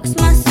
box myself.